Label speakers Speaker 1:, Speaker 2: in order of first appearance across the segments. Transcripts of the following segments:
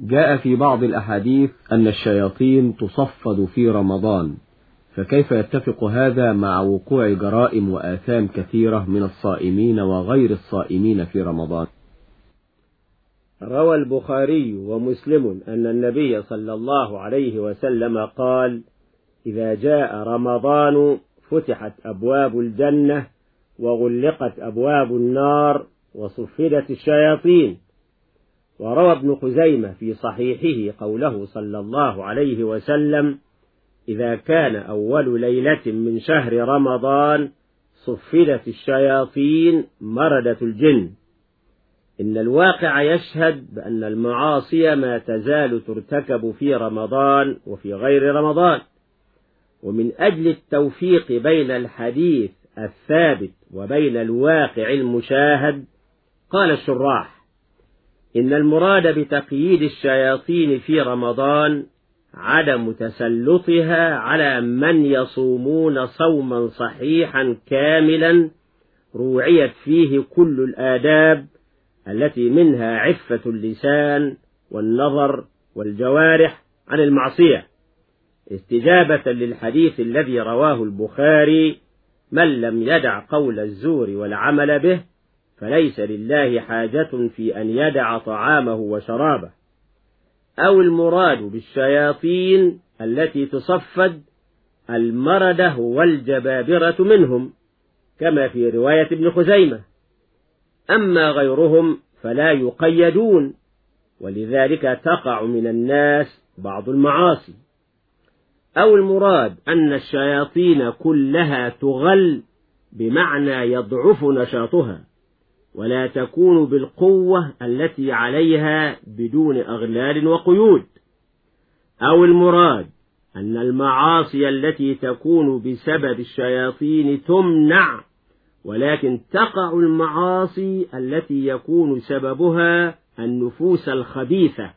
Speaker 1: جاء في بعض الأحاديث أن الشياطين تصفد في رمضان فكيف يتفق هذا مع وقوع جرائم وآثام كثيرة من الصائمين وغير الصائمين في رمضان؟
Speaker 2: روى البخاري ومسلم أن النبي صلى الله عليه وسلم قال إذا جاء رمضان فتحت أبواب الجنة وغلقت أبواب النار وصفدت الشياطين وروى ابن خزيمة في صحيحه قوله صلى الله عليه وسلم إذا كان أول ليلة من شهر رمضان صفدت الشياطين مردة الجن. إن الواقع يشهد بأن المعاصي ما تزال ترتكب في رمضان وفي غير رمضان. ومن أجل التوفيق بين الحديث الثابت وبين الواقع المشاهد قال الشراح إن المراد بتقييد الشياطين في رمضان عدم تسلطها على من يصومون صوما صحيحا كاملا روعيت فيه كل الآداب التي منها عفة اللسان والنظر والجوارح عن المعصية. استجابة للحديث الذي رواه البخاري من لم يدع قول الزور والعمل به فليس لله حاجة في أن يدع طعامه وشرابه. أو المراد بالشياطين التي تصفد المردة والجبابرة منهم كما في رواية ابن خزيمة. أما غيرهم فلا يقيدون ولذلك تقع من الناس بعض المعاصي. أو المراد أن الشياطين كلها تغل بمعنى يضعف نشاطها. ولا تكون بالقوة التي عليها بدون أغلال وقيود. أو المراد أن المعاصي التي تكون بسبب الشياطين تمنع ولكن تقع المعاصي التي يكون سببها النفوس الخبيثة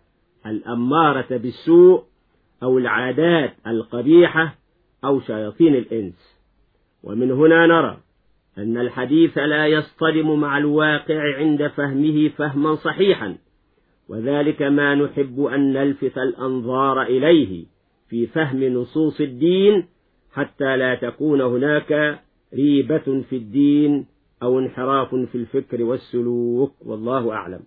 Speaker 2: الأمارة بالسوء أو العادات القبيحة أو شياطين الإنس. ومن هنا نرى أن الحديث لا يصطدم مع الواقع عند فهمه فهما صحيحا وذلك ما نحب أن نلفت الأنظار إليه في فهم نصوص الدين حتى لا تكون هناك ريبة في الدين أو انحراف في الفكر والسلوك والله أعلم.